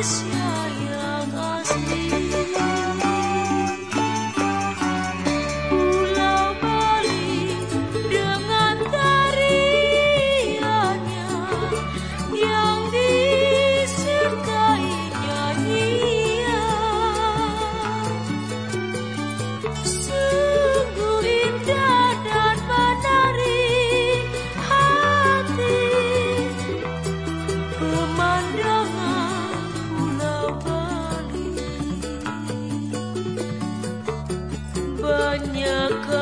delícia. could